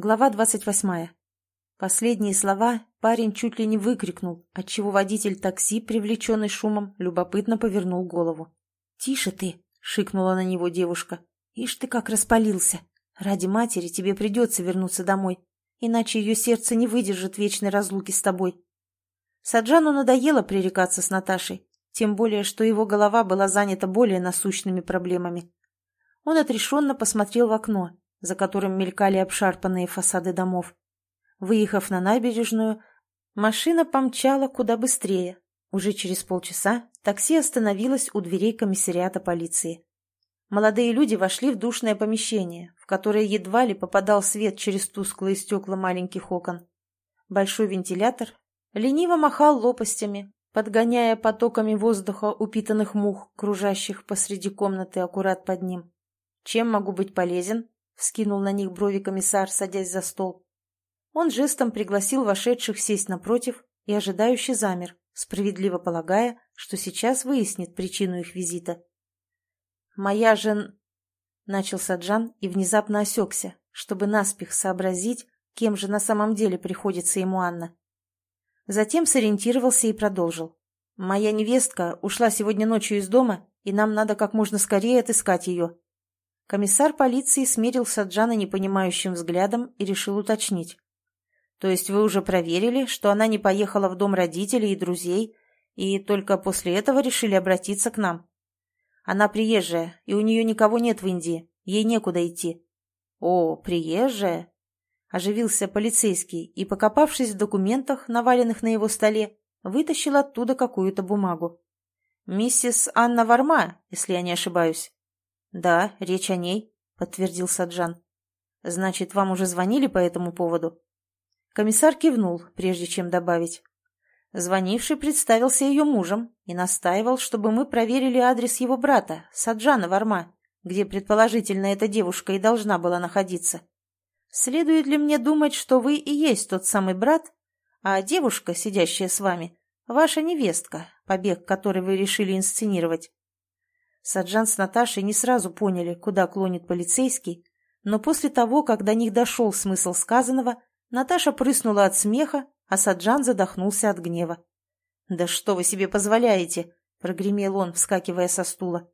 Глава двадцать восьмая. Последние слова парень чуть ли не выкрикнул, отчего водитель такси, привлеченный шумом, любопытно повернул голову. «Тише ты!» — шикнула на него девушка. «Ишь ты как распалился! Ради матери тебе придется вернуться домой, иначе ее сердце не выдержит вечной разлуки с тобой». Саджану надоело пререкаться с Наташей, тем более, что его голова была занята более насущными проблемами. Он отрешенно посмотрел в окно, за которым мелькали обшарпанные фасады домов. Выехав на набережную, машина помчала куда быстрее. Уже через полчаса такси остановилось у дверей комиссариата полиции. Молодые люди вошли в душное помещение, в которое едва ли попадал свет через тусклые стекла маленьких окон. Большой вентилятор лениво махал лопастями, подгоняя потоками воздуха упитанных мух, кружащих посреди комнаты аккурат под ним. «Чем могу быть полезен?» Вскинул на них брови комиссар, садясь за стол. Он жестом пригласил вошедших сесть напротив и ожидающе замер, справедливо полагая, что сейчас выяснит причину их визита. «Моя жен...» — начал Саджан и внезапно осекся, чтобы наспех сообразить, кем же на самом деле приходится ему Анна. Затем сориентировался и продолжил. «Моя невестка ушла сегодня ночью из дома, и нам надо как можно скорее отыскать ее. Комиссар полиции смерил Саджана непонимающим взглядом и решил уточнить. «То есть вы уже проверили, что она не поехала в дом родителей и друзей, и только после этого решили обратиться к нам? Она приезжая, и у нее никого нет в Индии, ей некуда идти». «О, приезжая?» Оживился полицейский и, покопавшись в документах, наваленных на его столе, вытащил оттуда какую-то бумагу. «Миссис Анна Варма, если я не ошибаюсь». «Да, речь о ней», — подтвердил Саджан. «Значит, вам уже звонили по этому поводу?» Комиссар кивнул, прежде чем добавить. Звонивший представился ее мужем и настаивал, чтобы мы проверили адрес его брата, Саджана Варма, где, предположительно, эта девушка и должна была находиться. Следует ли мне думать, что вы и есть тот самый брат, а девушка, сидящая с вами, ваша невестка, побег которой вы решили инсценировать? Саджан с Наташей не сразу поняли, куда клонит полицейский, но после того, как до них дошел смысл сказанного, Наташа прыснула от смеха, а Саджан задохнулся от гнева. «Да что вы себе позволяете?» — прогремел он, вскакивая со стула.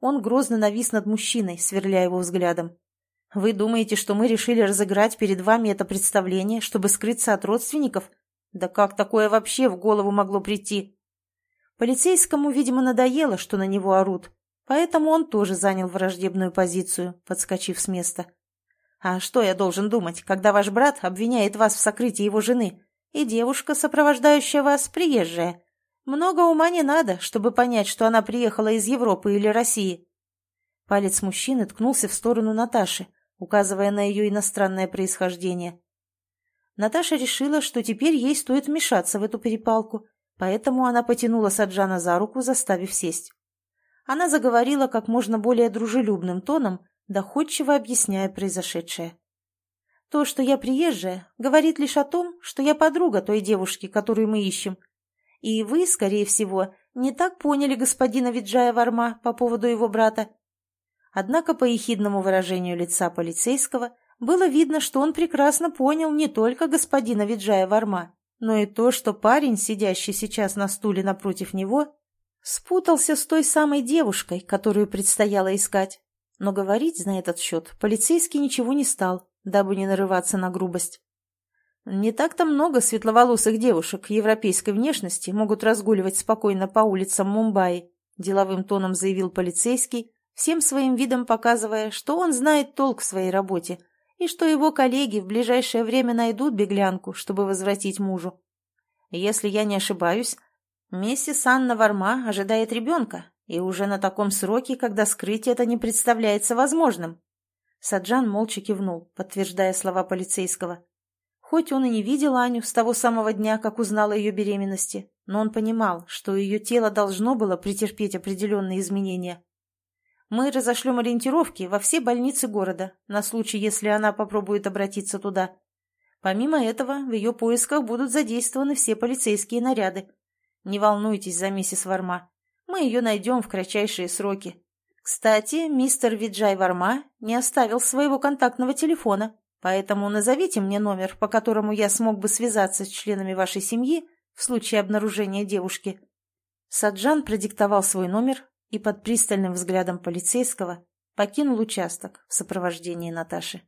Он грозно навис над мужчиной, сверляя его взглядом. «Вы думаете, что мы решили разыграть перед вами это представление, чтобы скрыться от родственников? Да как такое вообще в голову могло прийти?» Полицейскому, видимо, надоело, что на него орут, Поэтому он тоже занял враждебную позицию, подскочив с места. «А что я должен думать, когда ваш брат обвиняет вас в сокрытии его жены, и девушка, сопровождающая вас, приезжая? Много ума не надо, чтобы понять, что она приехала из Европы или России». Палец мужчины ткнулся в сторону Наташи, указывая на ее иностранное происхождение. Наташа решила, что теперь ей стоит вмешаться в эту перепалку, поэтому она потянула Саджана за руку, заставив сесть. Она заговорила как можно более дружелюбным тоном, доходчиво объясняя произошедшее. «То, что я приезжая, говорит лишь о том, что я подруга той девушки, которую мы ищем. И вы, скорее всего, не так поняли господина Виджая Варма по поводу его брата». Однако по ехидному выражению лица полицейского было видно, что он прекрасно понял не только господина Виджая Варма, но и то, что парень, сидящий сейчас на стуле напротив него, Спутался с той самой девушкой, которую предстояло искать. Но говорить на этот счет полицейский ничего не стал, дабы не нарываться на грубость. Не так-то много светловолосых девушек европейской внешности могут разгуливать спокойно по улицам Мумбаи, деловым тоном заявил полицейский, всем своим видом показывая, что он знает толк в своей работе и что его коллеги в ближайшее время найдут беглянку, чтобы возвратить мужу. Если я не ошибаюсь, Миссис Анна Варма ожидает ребенка, и уже на таком сроке, когда скрыть это не представляется возможным. Саджан молча кивнул, подтверждая слова полицейского. Хоть он и не видел Аню с того самого дня, как узнал о ее беременности, но он понимал, что ее тело должно было претерпеть определенные изменения. Мы разошлем ориентировки во все больницы города, на случай, если она попробует обратиться туда. Помимо этого, в ее поисках будут задействованы все полицейские наряды. Не волнуйтесь за миссис Варма. Мы ее найдем в кратчайшие сроки. Кстати, мистер Виджай Варма не оставил своего контактного телефона, Поэтому назовите мне номер, по которому я смог бы связаться с членами вашей семьи в случае обнаружения девушки». Саджан продиктовал свой номер и под пристальным взглядом полицейского покинул участок в сопровождении Наташи.